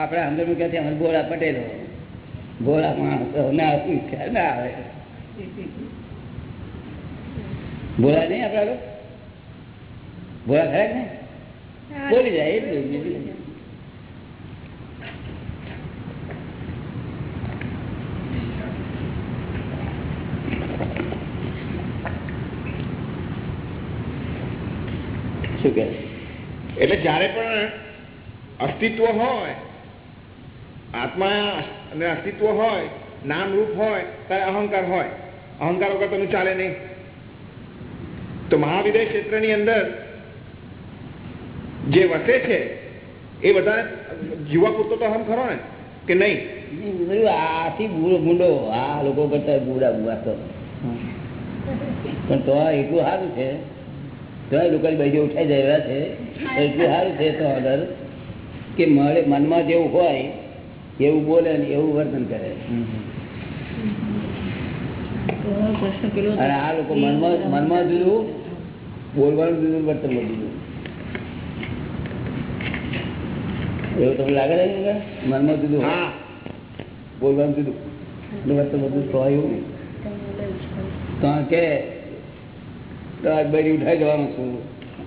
આપણે અંદર મૂક્યા અમે ગોળા પટેલો. ગોળા માણસો ના શું ખ્યાલ ના આવે. ભોળા નહીં આપણા ભોળા ખરા ને બોલી જાય એટલું શું કે એટલે જ્યારે પણ અસ્તિત્વ હોય આત્મા અને અસ્તિત્વ હોય, નામ રૂપ હોય, ત્યારે અહંકાર હોય. અહંકાર વગર તો ચાલે નહીં. તો મહાવિદય ક્ષેત્રની અંદર જે વસે છે, એ બધા જીવા પૂરતો તો અહમ ખરો ને? કે નહીં? આથી ગુંડો, આ લોકો કરતા બુરા બુરા તો. પણ તો એટલું સારું છે. તો લોકોની બાજુ ઉઠાઈ જાય છે. એટલું સારું છે તો ઓર્ડર કે મળે મનમાં જેવું હોય એવું બોલે ને એવું વર્તન કરે. અને આ લોકો મનમાં મનમાં જુદું બોલવાનું જુદું વર્તન જુદું એવું તમને લાગે છે મનમાં જુદું હા. બોલવાનું જુદું. વર્તન બધું તો એવું નહીં. તો કે બરી ઉઠાઈ જવાનું છું.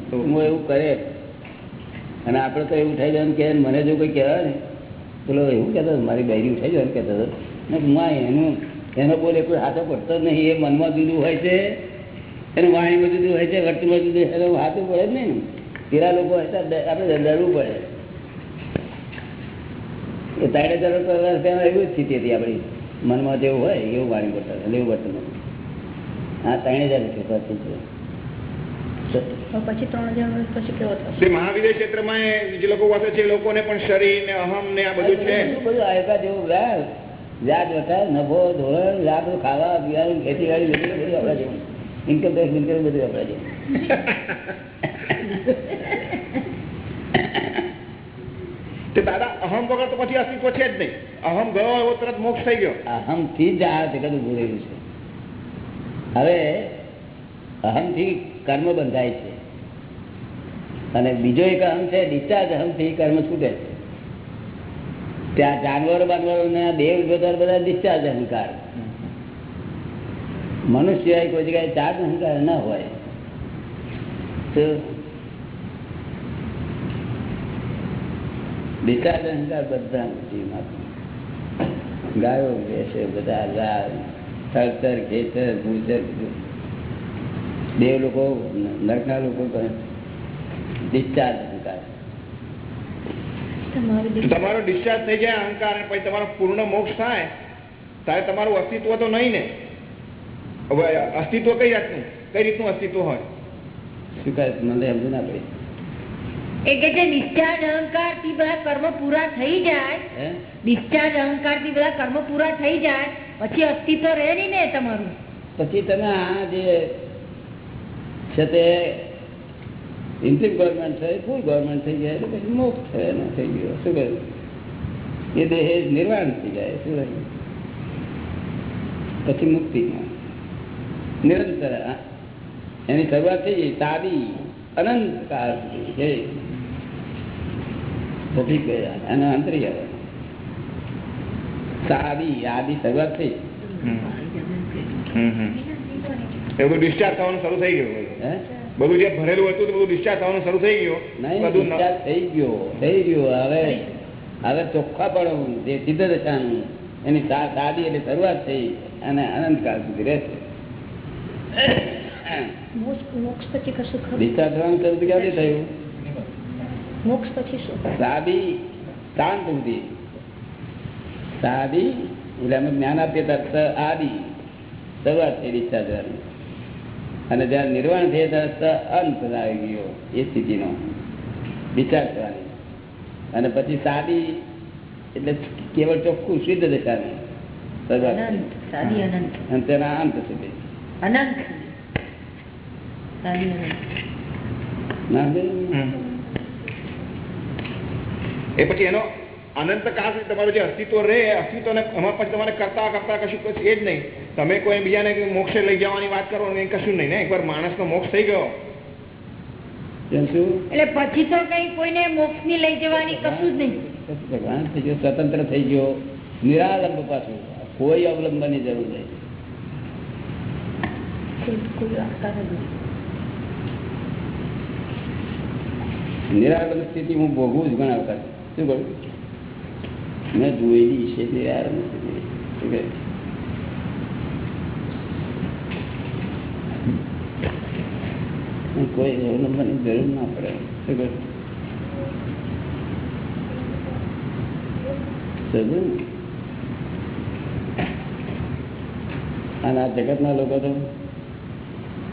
તો હું એવું કરે. અને આપણે તો એવું ઉઠાઈ જવાનું કે મને જો કોઈ કહેવાય ને પેલો એવું કહેતો મારી ડાયરી ઉઠાઈ જવાનું કહેતો હતો. માં એનું, એનો બોલે કોઈ હાથો પડતો નહીં, એ મનમાં જુદું હોય છે, એનું વાણીમાં જુદું હોય છે, વર્તનમાં જુદું હોય એનું હાથું પડે જ નહીં ને. પેલા લોકો આપણે ડરવું પડે. એ તાડે ચાલો એવી જ સ્થિતિ હતી આપણી. મનમાં જેવું હોય, એવું વાણી પડતા એવું વર્તન હતું. હા ત્રણે હજાર રૂપિયા પછી છે. તો પછી ત્રણ હજાર પછી કેવો થશે? તે ક્ષેત્રમાં એ જે લોકો વસે છે લોકોને પણ શરીર ને અહમ ને આ બધું છે? બધું બધું આયકા જેવું વ્યાજ વ્યાજ નફો ધોરણ લાભ ખાવા પીવાનું ખેતીવાડી બધું બધું આપણા જેવું. ઇન્કમ ટેક્સ ઇન્કમ બધું આપણા જેવું. દાદા અહમ વગર તો પછી અસ્તિત્વ છે જ નહીં. અહમ ગયો એવો તરત મોક્ષ થઈ ગયો. અહમથી જ આ જગત ઉભું રહ્યું છે. હવે અહમથી કર્મ બંધાય છે. અને બીજો એક અહમ છે, ડિસ્ચાર્જ અહમથી કર્મ છૂટે છે. ત્યાં જાનવરો બાનવરો ને દેવ જોતા બધા ડિસ્ચાર્જ અહંકાર. મનુષ્ય કોઈ જગ્યાએ ચાર્જ અહંકાર ના હોય. તો ડિસ્ચાર્જ અહંકાર બધા ગાયો બેસે, બધા તળતર ખેતર, ભૂજર બધું. દેવ લોકો નરકના લોકો ડિસ્ચાર્જ અહંકાર. તમારો ડિસ્ચાર્જ થઈ જાય અહંકાર અને પછી તમારો પૂર્ણ મોક્ષ થાય ત્યારે તમારું અસ્તિત્વ તો નહીં ને. હવે અસ્તિત્વ કઈ જાતનું? કઈ રીતનું અસ્તિત્વ હોય? શું કહે? મને સમજ ના પડી. એ કે ડિસ્ચાર્જ અહંકારથી બધા કર્મ પૂરા થઈ જાય. ડિસ્ચાર્જ અહંકારથી બધા કર્મ પૂરા થઈ જાય. પછી અસ્તિત્વ રહે નહીં ને તમારું. પછી તમે આ જે છે તે ઇન્ટ્રીમ ગવર્મેન્ટ છે ફૂલ ગવર્મેન્ટ થઈ જાય એટલે પછી મોક્ષ છે, એનો થઈ ગયો. શું કહ્યું? એ દેહ નિર્વાણ થઈ જાય, શું કહ્યું? પછી મુક્તિમાં. નિરંતર એની શરૂઆત થઈ ગઈ સાદી અનંત કાળ સુધી પછી ગયા એનો અંતરી આવે સાદી આદિ શરૂઆત થઈ. એ બધું ડિસ્ચાર્જ થવાનું શરૂ થઈ ગયું. બધું. જે ભરેલું હતું તે બધું ડિસ્ચાર્જ થવાનું શરૂ થઈ ગયું. નહીં બધું થઈ ગયો થઈ ગયો. હવે હવે ચોખ્ખા પણ જે સિદ્ધ દશાનું એની દાદી સાદી એટલે શરૂઆત થઈ અને અનંતકાળ સુધી રહેશે. મોક્ષ મોક્ષ પછી કશું થવાનું શરૂ ક્યાંથી થયું? મોક્ષ પછી શું? સાદી શાંત સુધી. સાદી એટલે અમે જ્ઞાન આપીએ તરત આદિ. શરૂઆત થઈ ડિસ્ચાર્જ થવાની. અને જ્યારે નિર્વાણ થયે ત્યારે અંત આવી ગયો એ સ્થિતિનો વિચાર કરવાની. અને પછી સાદી એટલે કેવળ ચોખ્ખું શુદ્ધ દશાની અને તેના અંત સુધી. અનંત. એ પછી એનો અનંત કાળ સુધી તમારું જે અસ્તિત્વ રહે અસ્તિત્વને એમાં પછી તમારે કરતા કરતા કશું કશું એ જ નહીં. તમે કોઈ બીજાને મોક્ષે લઈ જવાની વાત કરો એ કશું નહીં ને? એકવાર માણસનો મોક્ષ થઈ ગયો. એટલે પછી તો કઈ કોઈને મોક્ષની લઈ જવાની કશું જ નહીં. ભગવાન થઈ ગયો સ્વતંત્ર થઈ ગયો નિરાલંબ પાછું. કોઈ અવલંબનની જરૂર નહીં. નિરાલંબ સ્થિતિ હું ભોગવું જ ઘણા વખત શું કહ્યું? મેં જોયેલી છે કોઈ? અવલંબનની જરૂર ના પડે? અને આ જગત ના લોકો તો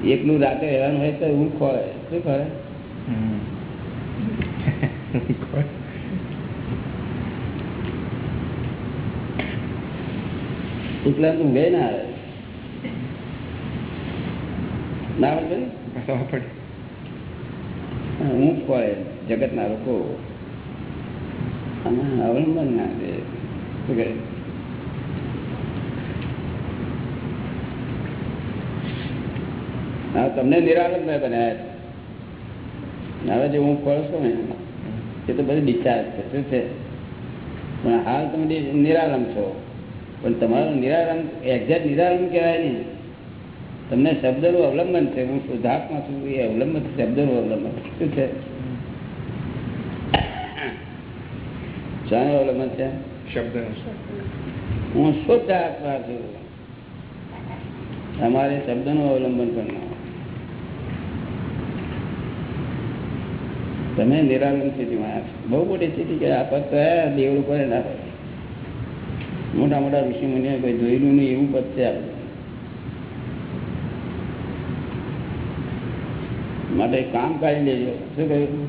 એકલું રાતે હેરાન હોય તો ઊંઘ ખોળે શું ખોળે એકલા તો ઊંઘે ના આવે. ના આવે છે ને? પડે. હા, જગત ના લોકો. અવલંબન ના દે હા તમને નિરાલંબ મેં બનાવ્યા હવે જે હું ખોળ છું ને એ તો બધી ડિસ્ચાર્જ છે શું છે? પણ હાલ તમે નિરાલંબ છો. પણ તમારું નિરાલંબ એક્ઝેક્ટ નિરાલંબ કહેવાય નહીં. તમને શબ્દનું અવલંબન છે. હું શુદ્ધાત્મા છું? એ અવલંબન શબ્દનું અવલંબન. શું છે? શાનું અવલંબન છે? શબ્દ. હું શુદ્ધ આત્મા છું? તમારે શબ્દનું અવલંબન પણ ના તમે નિરાલંબ સ્થિતિમાં બહુ મોટી સ્થિતિ કે આ પગ દેવળ ઉપર ના મોટા મોટા ઋષિ મુનિ કોઈ જોયેલું નહીં એવું પદ છે માટે કામ કાઢી લેજો. શું કહ્યું?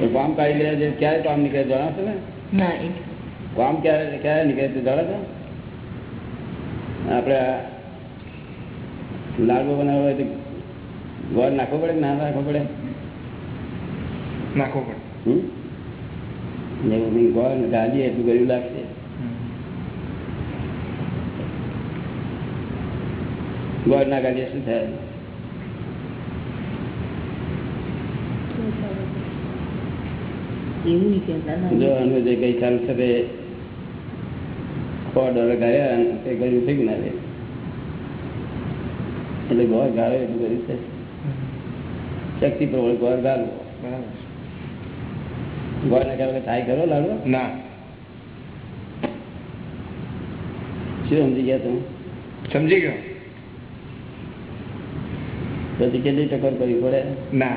તો કામ કાઢી લે છે ક્યારે કામ નીકળે જણાવશો ને? કામ ક્યારે ક્યારે નીકળે છે જણાવશો? આપડે આપણે લાડવો બનાવવો હોય તો ગોળ નાખવો પડે ના નાખવો પડે? નાખવો પડે. એવું ગોળ ગાંધી એટલું ગયું લાગશે. ગોળ ના ગાંધી શું થાય? એવું નહીં કહેતા જો આનું જે ગઈ સાલ છે તે સો ડોલર અને તે ગયું થઈ ના રે. એટલે ગોળ ગાળો એટલું કર્યું છે. શક્તિ પ્રબળ ગાળવો. બરાબર ગોળ નાખ્યા વગર થાય કરો લાડવો? ના. શું સમજી ગયા તમે? સમજી ગયો. પછી કેટલી ટકોર કરવી પડે? ના.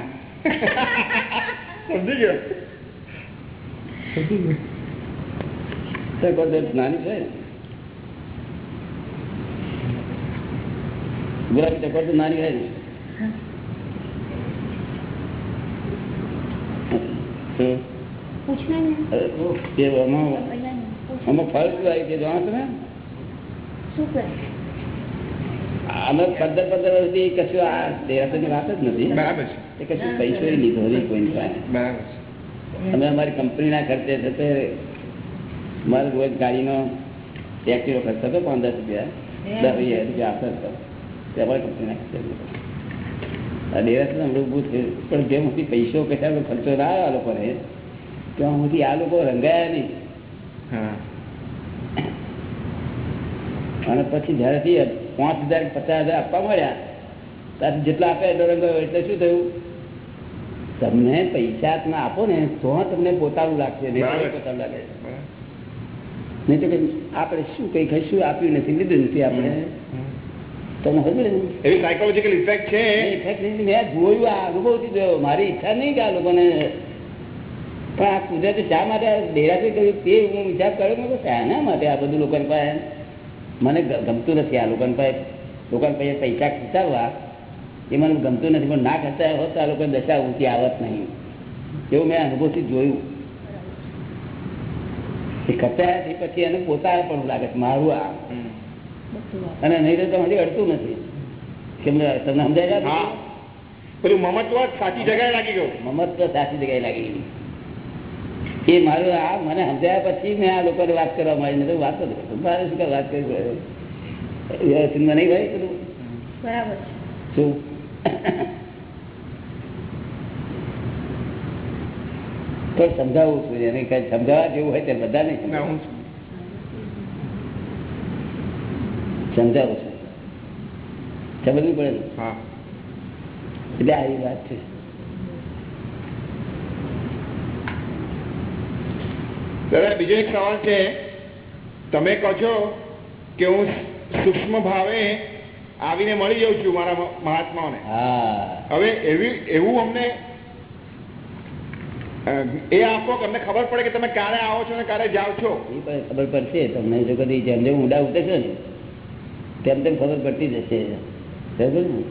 સમજી ગયો. ટકોર નાની છે. ગુલાબી ટકોર તો નાની હોય ને આમાં પંદર પંદર વર્ષથી કશું આ દેરાસરની વાત જ નથી. બરાબર છે. કશું પૈસો લીધો નહીં કોઈની પાસે. બરાબર અમે અમારી કંપનીના ખર્ચે છે તે મારે રોજ ગાડીનો ટેક્સીનો ખર્ચ હતો પંદર રૂપિયા. દસ હજાર રૂપિયા આપતા હતો. તે અમારી કંપનીના ખર્ચે હતો. આ ડેરાસ હમણાં ઊભું થયું. પણ જેમ સુધી પૈસો કશા ખર્ચો ના આવ્યો આ લોકોને ત્યાં સુધી આ લોકો રંગાયા નહીં. અને પછી જ્યારેથી પાંચ હજાર પચાસ હજાર આપવા મળ્યા ત્યારથી જેટલા આપે એટલો રંગાયો એટલે શું થયું? તમને પૈસા તમે આપો ને તો તમને પોતાનું લાગશે નહીં તો પોતાનું લાગે. નહીં તો આપણે શું કઈ કઈ શું આપ્યું નથી લીધું નથી આપણે. એવી સાયકોલોજીકલ ઇફેક્ટ છે? એ મેં જોયું આ અનુભવથી જોયો. મારી ઈચ્છા નહીં કે આ લોકોને પણ આ કુદરતે શા માટે આ કર્યું તે હું વિચાર કર્યો મેં શાના માટે આ બધું લોકોને પાસે? મને ગમતું નથી આ લોકોને પાસે. લોકોને પાસે પૈસા ખર્ચાવવા એ મને ગમતું નથી પણ ના ખર્ચાયા હોત તો આ લોકોને દશા ઊંચી આવત નહીં. એવું મેં અનુભવથી જોયું. એ ખર્ચાયાથી પછી એને પોતા પણ લાગે મારું આ. અને નહીં તો હજી અડતું નથી. તમને સમજાય છે હા. પેલું મમત્વ સાચી જગ્યાએ લાગી ગયું. મમત્વ સાચી જગ્યાએ લાગી ગયું એ મારું આ મને સમજાયા પછી મેં આ લોકોને વાત કરવા માંડી. તો વાત જ નથી. મારે શું વાત કરી? નહીં ભાઈ બરાબર શું? તો સમજાવું છું. એને કઈ સમજાવવા જેવું હોય તે બધા નહીં સમજાવું. હું સમજાવું છું. સમજવું પડે ને? એટલે આવી વાત છે. દાદા બીજો એક સવાલ છે. તમે કહો છો કે હું સૂક્ષ્મ ભાવે આવીને મળી જાઉં છું મારા મહાત્માઓને. હા. હવે એવી એવું અમને એ આપો કે અમને ખબર પડે કે તમે ક્યારે આવો છો ને ક્યારે જાઓ છો? ખબર પડશે. તમને જો કદી જેમ જેમ ઊંડા ઉતરશો ને તેમ તેમ ખબર પડતી જશે. બરાબર ને?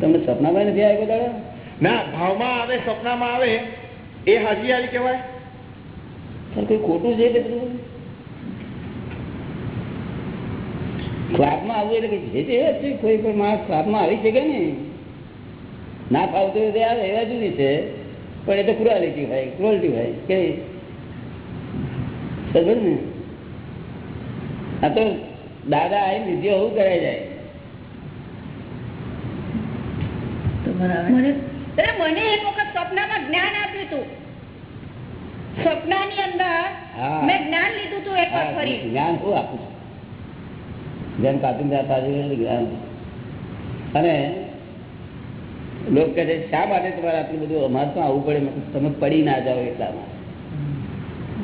તમને સપનામાં નથી આવ્યો દાડો? ના ભાવમાં આવે સપનામાં આવે. એ હાજી આવી કહેવાય. સર કોઈ ખોટું છે બધું ક્લાસમાં આવવું એટલે જે તે છે કોઈ પણ માણસ ક્લાસમાં આવી શકે ને ના ફાવતું હોય આવે એવા જુદી છે. પણ એ તો ક્રુઆલિટી હોય ક્રુઅલ્ટી હોય. કે સમજ ને? આ તો દાદા આવીને વિધિઓ હોવું કરે જાય? મને એક વખત સપનામાં જ્ઞાન આપ્યું હતું સપનાની અંદર મેં જ્ઞાન લીધું હતું એક વાર ફરી. જ્ઞાન શું આપું છું? જેમ કાતુંદા જ્ઞાન. અને લોક કહે છે શા માટે તમારે આટલું બધું? અમારે તો આવવું પડે. તમે પડી ના જાઓ એટલામાં.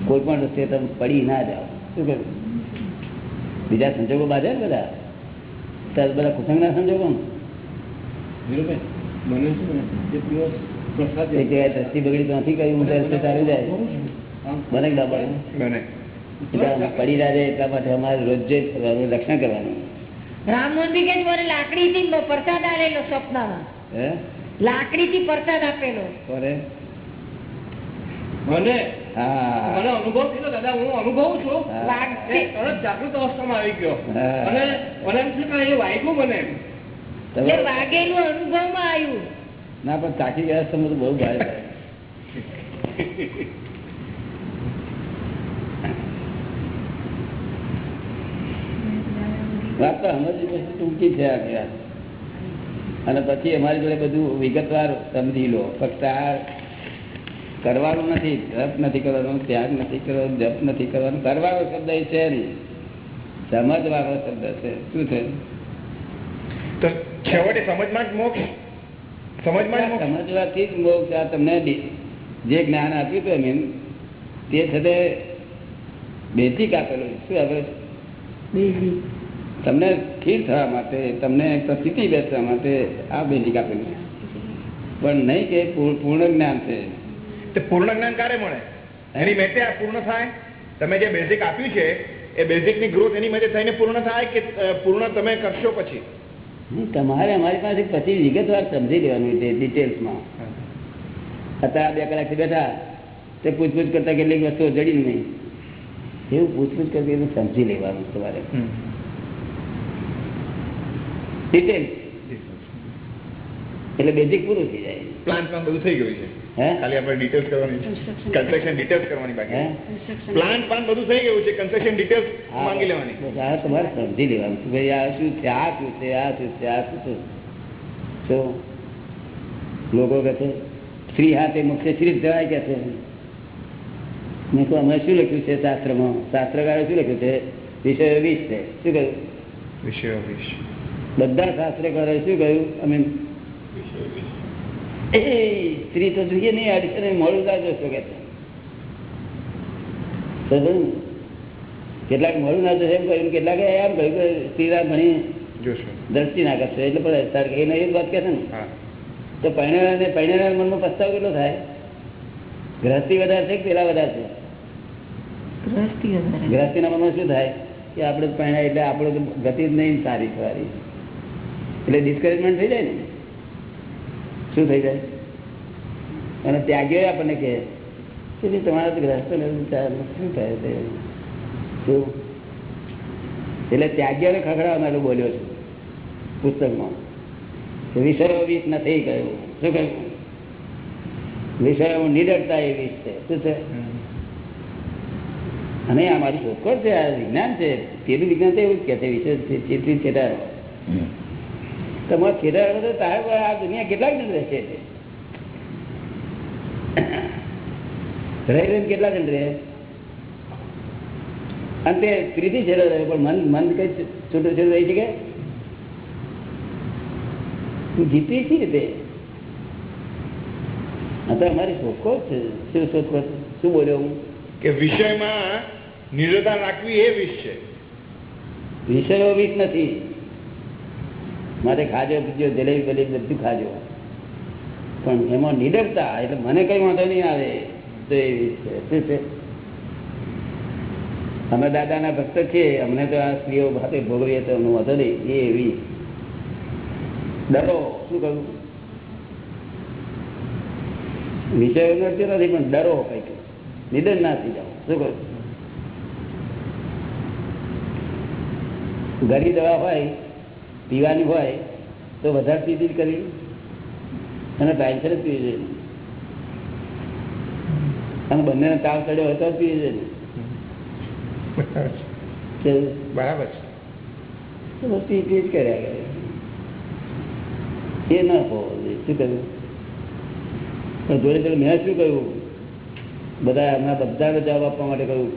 કોઈ પણ રસ્તે તમે પડી ના જાઓ. શું કહ્યું? બીજા સંજોગો બાજે ને બધા? ત્યારે બધા કુસંગના સંજોગો? ને? એક જગ્યાએ દ્રષ્ટિ બગડી તો નથી કહ્યું ઊંધા રસ્તે જાય. બને ના બને? બને. એટલે અમે પડી જાય એટલા માટે અમારે રોજે રક્ષણ કરવાનું. રામમોહનજી કે મને લાકડી થી પ્રસાદ આવેલો સપનામાં હે? લાકડી થી પ્રસાદ આપેલો. મને? મને અનુભવ થયો દાદા હું અનુભવું છું. હા. લાકડી એ તરત જાગૃત અવસ્થામાં આવી ગયો. અને મને એમ થયું એ વાગ્યું મને એમ. એ તમે વાગેલું અનુભવમાં આવ્યું. ના પણ ચાકી વ્યવસ્થા તો બહુ ભારે વાત તો સમજવી ટૂંકી છે અને પછી અમારી જોડે બધું વિગતવાર સમજી લો. ફક્ત આ કરવાનું નથી જપ નથી કરવાનું ત્યાગ નથી કરવાનો જપ નથી કરવાનો કરવાનો શબ્દ એ છે નહીં. સમજવાનો શબ્દ છે. શું છે? તો છેવટે સમજમાં જ મોક્ષ? સમજમાં જ મોક્ષ? સમજવાથી જ મોક્ષ આ તમને જે જ્ઞાન આપ્યું હતું એમ તે સાથે બેઝિક આપેલું શું આપેલું તમને સ્થિર થવા માટે તમને પ્રસિદ્ધિ બેસવા માટે આ બેઝિક આપેલું છે. પણ નહીં કે પૂર્ણ પૂર્ણ જ્ઞાન છે. તે પૂર્ણ જ્ઞાન ક્યારે મળે? એની મેતે આ પૂર્ણ થાય? તમે જે બેઝિક આપ્યું છે એ બેઝિકની ગ્રોથ એની મેતે થઈને પૂર્ણ થાય કે પૂર્ણ તમે કરશો પછી? તમારે અમારી પાસે પછી વિગતવાર સમજી લેવાનું છે ડિટેલ્સમાં અત્યારે બે કલાકથી બેઠા તે પૂછપૂછ કરતા કેટલીક વસ્તુઓ જડી નહીં. એવું પૂછપૂછ કરતી સમજી લેવાનું તમારે. ડિટેલ્સ એટલે બેઝિક પૂરું થઈ જાય. પ્લાન પ્લાન બધું થઈ ગયું છે. ખાલી આપણે ડિટેલ્સ કરવાની કન્સ્ટ્રક્શન ડિટેલ્સ કરવાની બાકી પ્લાન પ્લાન બધું થઈ ગયું છે. કન્સ્ટ્રક્શન ડિટેલ્સ હા, માંગી લેવાની. આ તમારે સમજી લેવાનું કે ભાઈ આ શું છે? આ શું છે? આ શું છે? આ શું છે? લોકો કહે છે સ્ત્રી હાથે મુખ્ય શ્રી જવાય કે છે. મેં તો અમે શું લખ્યું છે શાસ્ત્રમાં? શાસ્ત્રકારે શું લખ્યું છે? વિષય વીસ છે. શું કહ્યું? વિષય વીસ બધા શાસ્ત્રકારે શું કહ્યું? અમે એ સ્ત્રી તો જોઈએ નહીં અડીને મળું ના જોશો કે? કેટલાક મળું ના જશે એમ કહ્યું કેટલાક એમ કહ્યું કે સ્ત્રીરા ઘણી જોશો. દ્રષ્ટિ ના કરશે. એટલે પણ તારે એને એ વાત કહેશે ને. તો ને પહેણેલા મનમાં પસ્તાવ કેટલો થાય? ગ્રહસ્થી વધારે છે કે પેલા વધારે છે? ગ્રહસ્થીના મનમાં શું થાય? કે આપણે પહેણા એટલે આપણે તો ગતિ જ નહીં સારી સારી એટલે ડિસ્કરેજમેન્ટ થઈ જાય ને? શું થઈ જાય? અને ત્યાગીઓ આપણને કે તમારા તો ગ્રસ્ત ને એવું ચાલે, શું થાય શું? એટલે ત્યાગીઓને ખખડાવવા માટે બોલ્યો છું પુસ્તકમાં. વિષયો વિષ નથી કહ્યું શું કહ્યું? વિષયો નિડરતા એ વીસ છે. શું છે? અને આ મારી શોધખોળ છે આ વિજ્ઞાન છે તેનું વિજ્ઞાન તો એવું જ કે છે વિશે ચેતરી છેટા તમારે ખેતર તો તારે આ દુનિયા કેટલાક જણ રહેશે? રહી રહીને કેટલા જણ રહે? અને તે પ્રીતિ છેડો રહે પણ મન મન કઈ છૂટું છૂટું રહી શકે? તું જીતી છે તે આ તો અમારી શોધખોળ છે. શું શોધખોળ શું બોલ્યો હું? કે વિષયમાં નિરતા રાખવી એ વિષ છે વિષયો વિષ નથી. મારે ખાજો પીજો, જલેબી બલેબી બધું ખાજો. પણ એમાં નિડરતા, એટલે મને કઈ વાંધો નહીં આવે. તો એ છે. અમે દાદાના ભક્ત છીએ, અમને તો આ સ્ત્રીઓ ભાતે ભોગવીએ તો એમનો વાંધો નહીં. એ એવી. ડરો, શું કહ્યું વિષયો નથી નથી, પણ ડરો કંઈક. નિદર ના થઈ જાઓ. શું કહ્યું ઘરી દવા હોય પીવાની હોય તો વધારે પીધી કરી અને ટાઈમસર જ પીવી જોઈએ. અને બંનેને તાવ ચડ્યો હતો પીવી જોઈએ. બરાબર છે. જ કર્યા કરે. એ ના હોવો જોઈએ. શું કહ્યું પણ જોડે જોડે મેં શું કહ્યું બધા એમના બધાને જવાબ આપવા માટે કહ્યું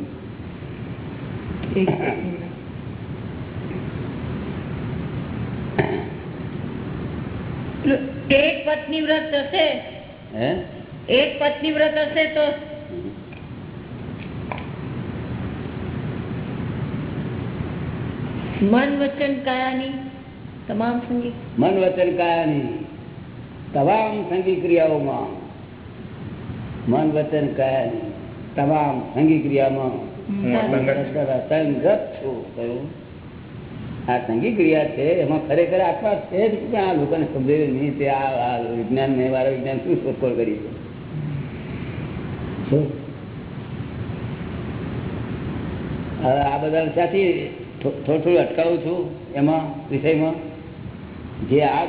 પેલું એક પત્ની વ્રત હશે હે એક પત્ની વ્રત હશે તો મન વચન કાયાની તમામ સંગીત મન વચન કાયાની તમામ સંગી ક્રિયાઓમાં મન વચન કાયાની તમામ સંગી ક્રિયામાં હું અસંગત છું. અસંગત છું કહ્યું આ સંગી ક્રિયા છે, એમાં ખરેખર આત્મા છે જ પણ આ લોકોને સમજાયું નહીં તે આ વિજ્ઞાન ને મારા વિજ્ઞાન શું શોધખોળ કરી છે. હવે આ બધા ત્યાંથી થોડું થોડું અટકાવું છું એમાં, વિષયમાં. જે આ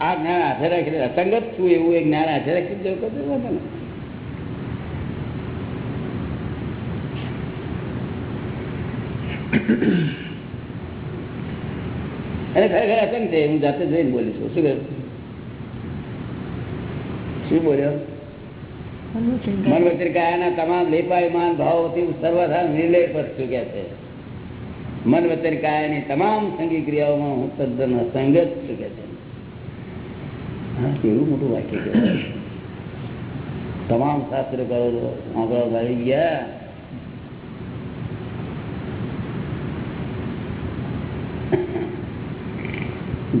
આ જ્ઞાન હાથે રાખી અસંગત છું એવું એક જ્ઞાન હાથે રાખી જવું કરતો અને ખરેખર અસંગ છે? હું જાતે જઈને બોલું છું શું કહ્યું શું બોલ્યો? મન વચન કાયાના તમામ લેપાયમાન ભાવોથી સર્વથા નિર્લેપ છું કે છે. મન કાયાની તમામ સંગી ક્રિયાઓમાં હું તદ્દન અસંગત છું કે છે. હા કેવું મોટું વાક્ય તમામ શાસ્ત્ર કરો છો આંકડો ભાઈ ગયા.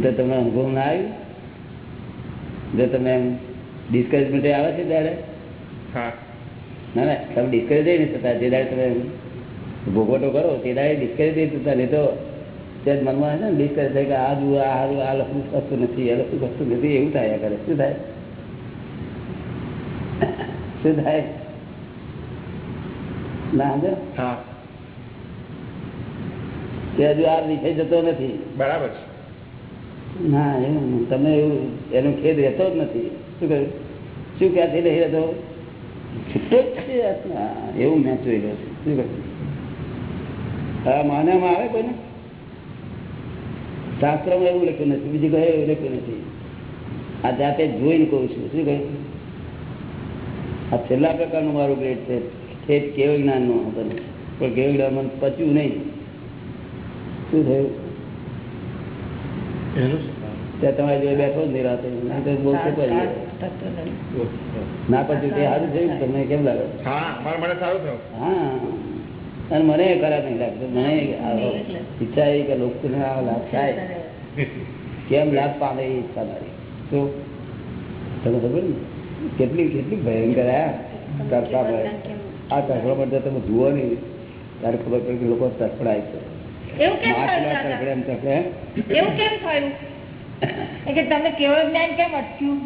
તો તમને અનુભવ ના આવ્યું? જો તમે ડિસ્કરેજમેન્ટ આવે છે ત્યારે? ના ના તમે ડિસ્કરેજ નહીં થતા. જે દાડે તમે ભોગવટો કરો તે દાડે ડિસ્કરેજ નહીં થતા. નહીં તો ત્યાં મનમાં છે ને ડિસ્કરેજ થાય કે આ જુઓ આ હારું આ લખવું વસ્તુ નથી આ લખવું વસ્તુ નથી એવું થાય કરે. શું થાય? શું થાય? ના સમજો હા. તે હજુ આ વિષય જતો નથી. બરાબર છે. ના એવું તમે એવું, એનો ખેદ રહેતો જ નથી. શું કહ્યું? શું ક્યાંથી રહી રહેતો? છૂટો એવું મેં જોયેલો છે. શું કહ્યું? હા માનવામાં આવે કોઈને? શાસ્ત્રમાં એવું લખ્યું નથી, બીજું કહે એવું લખ્યું નથી. આ જાતે જોઈને કહું છું. શું કહ્યું? આ છેલ્લા પ્રકારનું મારું ગ્રેડ છે. ખેત કેવું જ્ઞાનનું હતો. પણ કેવું જ્ઞાન પચ્યું નહીં. શું થયું? ત્યાં તમારી જોડે બેઠો જ નહીં રાતે. ના પછી તે સારું થયું તમને કેમ લાગે? હા મને સારું થયું હા. અને મને એ ખરાબ નહીં લાગતો. મને ઈચ્છા એ કે લોકોને આ લાભ થાય. કેમ લાભ પામે એ ઈચ્છા મારી. શું? તમે ખબર ને? કેટલી કેટલી ભયંકર આ કરતા ભાઈ આ તરફડા પડતા તમે જુઓ નહીં. ત્યારે ખબર પડે કે લોકો તરફડાય છે. એવું કેમ થયું માછલા દાદા? તરફડે એમ તરફડે એવું કેમ થયું? કે તમને કેવળ જ્ઞાન કેમ અટક્યું?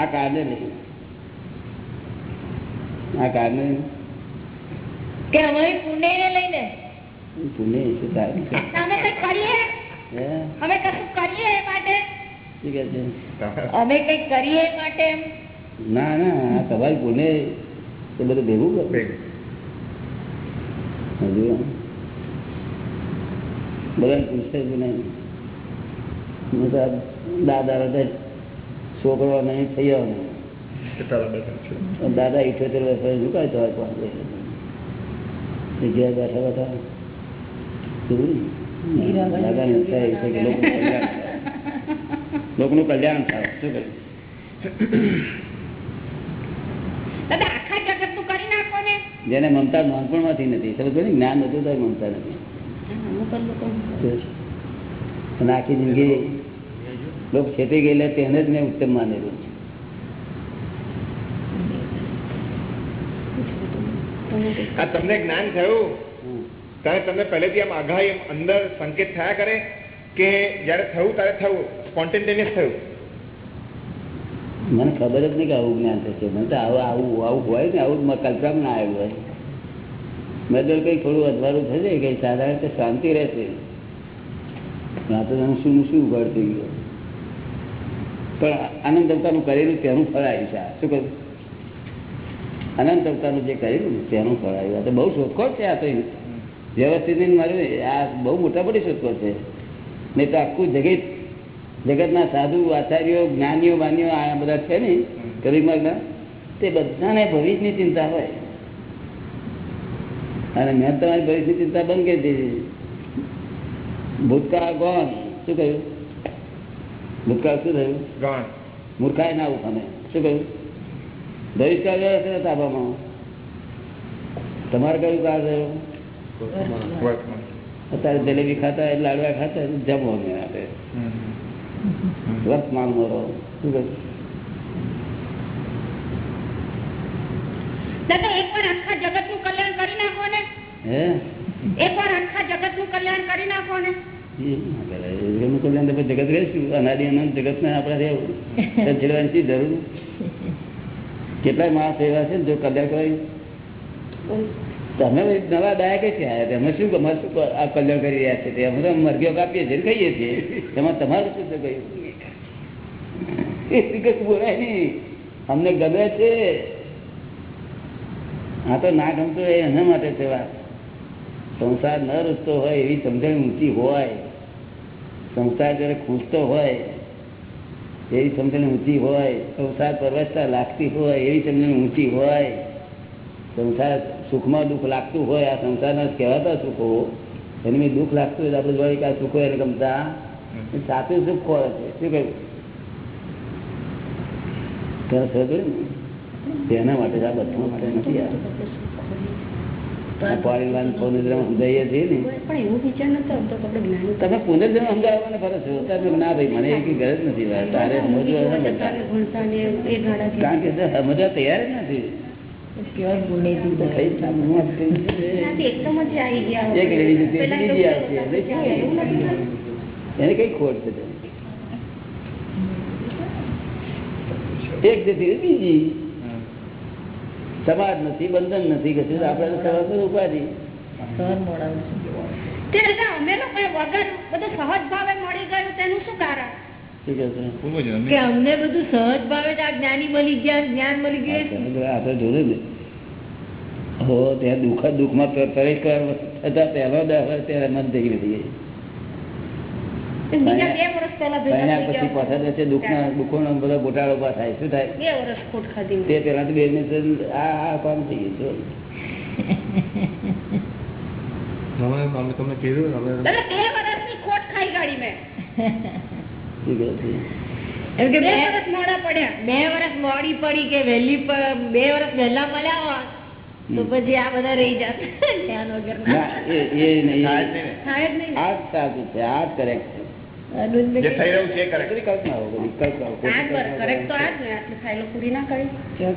આ કારણે નહીં. આ કારણે કે અમારી પુણ્ય ને લઈને? પુણ્ય છે તારે અમે કઈ કરીએ? અમે કશું કરીએ એ માટે? અમે કઈ કરીએ એ માટે એમ? ના ના આ તમારી પુણે એ બધું ભેગું કરે. બધાને પૂછે જ નહીં હું તો દાદા બધા છોકરો નહીં થઈ આવવાનો દાદા ઇઠોતેર વર્ષ ઝુકાય તો પાસે બેઠા બેઠા? દાદાને ઈચ્છા એવી છે કે લોકોનું કલ્યાણ થાય. લોકોનું કલ્યાણ થાય. શું કહ્યું દાદા આખા જગતનું કરી નાખો ને જેને મમતા નાનપણમાંથી નથી. સમજ જ્ઞાન હતું તો મમતા નથી. અને આખી જિંદગી લોકો છેતી ગયેલા તેને જ મેં ઉત્તમ માનેલું. આ તમને જ્ઞાન થયું? ત્યારે તમને પહેલેથી આમ આગાહી અંદર સંકેત થયા કરે કે જ્યારે થયું ત્યારે થયું સ્પોન્ટેનિયસ થયું? મને ખબર જ નહીં કે આવું જ્ઞાન થશે. મને તો આવું આવું આવું હોય ને, આવું કલ્પનામાં ના આવ્યું હોય. મેં તો કંઈક થોડું અધવારું થશે કે સાધારણ રીતે શાંતિ રહેશે. તો શું શું થઈ ગયો. પણ અનંત અવતારનું કરેલું તેનું ફળ આવ્યું છે. શું કહ્યું? અનંત અવતારનું જે કરેલું તેનું ફળ આવ્યું. આ તો બહુ શોધખોળ છે આ તો. વ્યવસ્થિત મારું આ બહુ મોટા મોટી શોધખોળ છે. નહીં તો આખું જગત જગતના સાધુ આચાર્યો જ્ઞાનીઓ બાનીઓ આ બધા છે ને ગરીબમાં તે બધાને ભવિષ્યની ચિંતા હોય. અને મેં તમારી ભવિષ્યની ચિંતા બંધ કરી દીધી. ભૂતકાળ ગોન શું કહ્યું? ભૂતકાળ શું થયું? ગણ. મૂર્ખાય ના ઉઠાને શું કહ્યું? ભવિષ્યકાળ વ્યવસ્થિત તાબામાં તમારે કયું કાળ થયું અત્યારે જલેબી ખાતા લાડવા ખાતા હોય, જમો ને આપે. વર્તમાન મોરો શું જગતનું કલ્યાણ કરી નાખો ને. હે? એક વાર આખા જગતનું કલ્યાણ કરી નાખો ને. એ ના કરાય. એનું કલ્યાણ તો પછી જગત રહેશું અનાદિ અનંત જગત ને આપડે રહેવું. તો જરૂર? કેટલાય માણસ એવા છે જો કલ્યાણ કરાય? તમે નવા દાયક છે, આયા તમે શું અમારે શું આ કલ્યાણ કરી રહ્યા છે અમે તો મરઘીઓ કાપીએ છીએ કહીએ છીએ. તેમાં તમારું શું છે કહ્યું? એ વિગત બોલાય નહીં. અમને ગમે છે. આ તો ના ગમતો એ એના માટે છે વાત. સંસાર ન રૂચતો હોય એવી સમજણ ઊંચી હોય. સંસાર જયારે ખૂંચતો હોય, એવી સમજણ ઊંચી હોય. સંસાર પરવસતા લાગતી હોય એવી સમજણ ઊંચી હોય. સંસાર સુખમાં દુઃખ લાગતું હોય આ સંસારના કહેવાતા સુખો. એને મેં દુઃખ લાગતું હોય આપણે જોઈએ કે આ સુખો એને ગમતા. સાચું સુખ ખોરે છે. શું કહ્યું? તેના માટે આ બધા માટે નથી તમે પુનર્જન્મ સમજાવવાને ફરજ છો. તમે ના ભાઈ મને ગરજ નથી. કારણ કે સમજવા તૈયાર જ નથી. પ્યોર ગુંડે તો સામે ગયા એક લેડી બીજી. એને કઈ ખોટ છે એક જતી બીજી. સમાજ નથી બંધન નથી કશું આપણે સમાજ ઉપાધિ. જ કે અમને બધું સહજ ભાવે જ આ જ્ઞાની મળી ગયા જ્ઞાન મળી ગયું. આ તો જોયું ને હો ત્યાં દુઃખ દુઃખમાં પ્રવેશ કરવા છતાં પહેલો દસ ત્યારે મન થઈ નથી બે વર્ષ પહેલા ભેગા કન્યા થઈ પછી પાછા જશે દુઃખના દુઃખોનો બધો ગોટાળો ઊભા થાય. શું થાય? બે વર્ષ ખોટ ખાધી તે પેલા તો બેન આ આ કામ થઈ ગયું અમે અમે તમને કીધું બે વર્ષની ખોટ ખાઈ ગાડી મેં. શું કહે છે? એમ કે બે બે વર્ષ મોડા પડ્યા. બે વર્ષ મોડી પડી કે વહેલી બે વર્ષ વહેલા મળ્યા તો પછી આ બધા રહી જાત ધ્યાન વગર આ સાચું છે આ જ છે. જે થઈ રહ્યું છે એ કરે બધી કલ્પનાઓ, બધી કલ્પનાઓ, ખોટી આજ બર કરેક્ટ તો કલ્પનાઓ. આજ ને આટલી ફાઇલો પૂરી ના કરી.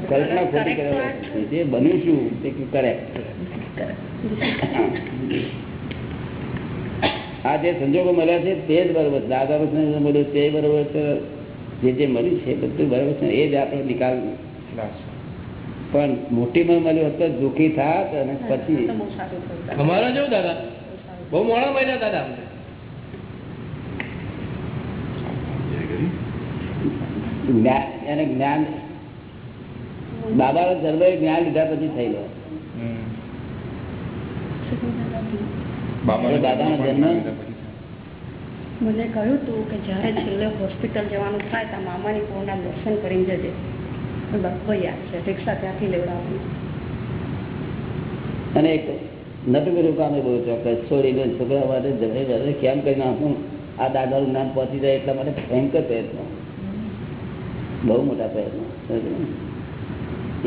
કલ્પના ખોટી correct તો કરે. આજ. જે બન્યું તે આ જે સંજોગો મળ્યા છે તે જ બરોબર છે. દાદા મળ્યું તે બરોબર છે. જે જે મળ્યું છે બધું બરોબર છે. એ જ આપણો નિકાલ પણ મોટીમાં મળ્યું હતું તો દુઃખી થાત અને પછી તો બહુ સારું થયું અમારા જેવું દાદા? બહુ મોડા મળ્યા દાદા એને જ્ઞાન બાબાનો જન્મ એ જ્ઞાન લીધા પછી થયેલો બાબાનો દાદાનો જન્મ? મને કહ્યું તું કે જ્યારે છેલ્લે હોસ્પિટલ જવાનું થાય ત્યાં મામાની પૂર્ણા દર્શન કરીને જજે. અને એક નટુગીરું કામે બહુ ચોક્કસ છોડીને છોકરા માટે જમે જવાય કેમ કરી નાખું આ દાદાનું નામ પહોંચી જાય એટલા માટે ભયંકર પ્રયત્ન. બહુ મોટા પ્રયત્ન.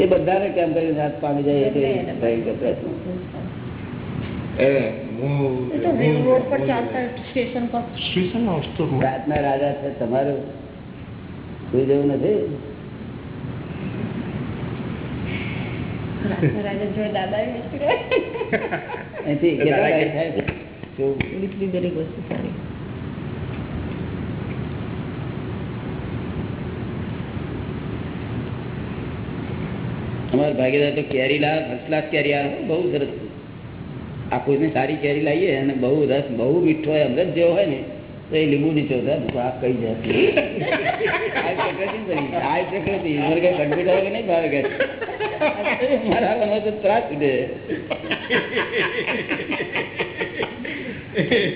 એ બધાને કેમ કરી રાત પામી જાય એટલે ભયંકર પ્રયત્ન. સ્ટેશન રાજા છે તમારે. કોઈ જેવું નથી રાતના રાજા જોડે દાદા બેસી રહ્યા અહીંથી કેટલા વાગે થાય છે શું? એટલી દરેક વસ્તુ સારી અમારા ભાગીદાર તો કેરી લાવે ફર્સ્ટ ક્લાસ કેરી આવે બહુ સરસ આ કોઈને સારી કેરી લાવીએ અને બહુ રસ બહુ મીઠો હોય અમૃત જેવો હોય ને તો એ લીંબુ નીચે ઉતારે આ કઈ જશે આ પ્રકૃતિ બની. આ પ્રકૃતિ મને કઈ કમ્પ્યુટર વગર નહીં ભાવે કે મારા મને તો ત્રાસ ઉઠે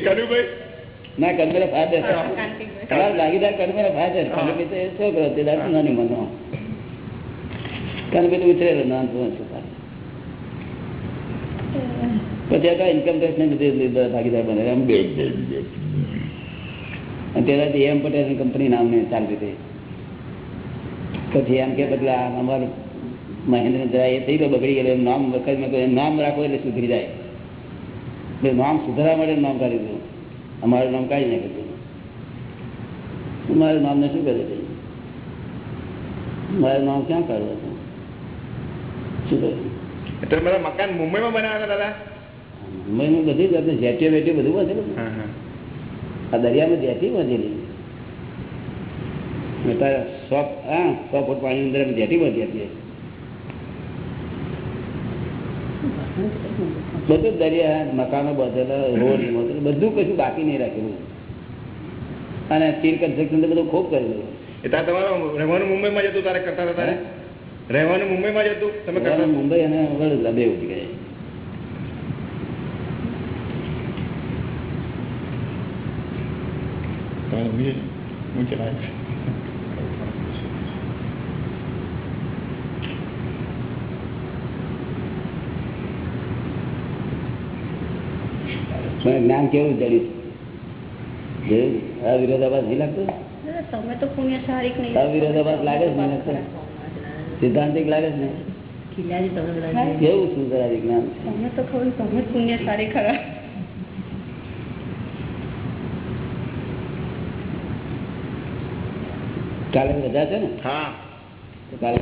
કનુભાઈ ના કન્મેરા ફાધર તમારા ભાગીદાર કન્મેરા ફાધર કન્મે તો એ છોકરો તે દાદા નાની મનો કન્મે તો ઉછરેલો નાનપણ છોકરા પછી આ ઇન્કમ ટેક્સ ને બધી ભાગીદાર બને એમ બે બે બે. અને તેનાથી એમ પટેલ કંપની નામની ચાલતી હતી પછી એમ કે બદલા અમારું મહેન્દ્ર જરા એ થઈ ગયો બગડી ગયેલો એમ નામ વખત મેં કહ્યું, એમ નામ રાખો એટલે સુધરી જાય એટલે નામ સુધારવા માટે નામ કાઢી દીધું અમારું નામ કાઢી નાખ્યું હતું મારું નામને શું કરે છે મારું નામ ક્યાં કાઢવું હતું શું કરે તમે બધા મકાન મુંબઈમાં બનાવ્યા હતા દાદા મુંબઈમાં બધી જાતે જેટીઓ બેટીઓ બધું વધેલું હા હા આ દરિયામાં જેટી વધેલી અત્યારે સો હા સો ફૂટ પાણી અંદર જેટી વધી હતી બધું દરિયા મકાનો બાંધેલા રોડ બધું બધું કશું બાકી નહીં રાખેલું. અને સ્ટીલ કન્સ્ટ્રક્શન બધું ખૂબ કરેલું. એ તાર તમારો રહેવાનું મુંબઈમાં જતું તારે કરતા હતા તારે? રહેવાનું મુંબઈમાં જતું તમે કરતા મુંબઈ અને વડોદરા બે ઉઠી ગયા છે. જ્ઞાન કેવું જડ્યું અવિરોધાભાસ નહીં લાગતું? તમે તો નહીં? આ લાગે જ નહીં સિદ્ધાંતિક લાગે જ ને તમે કેવું સુંદર આ વિજ્ઞાન તમે તો ખબર તમે પુણ્યશાળી ખરા. કાલે રજા છે ને? હા. કાલે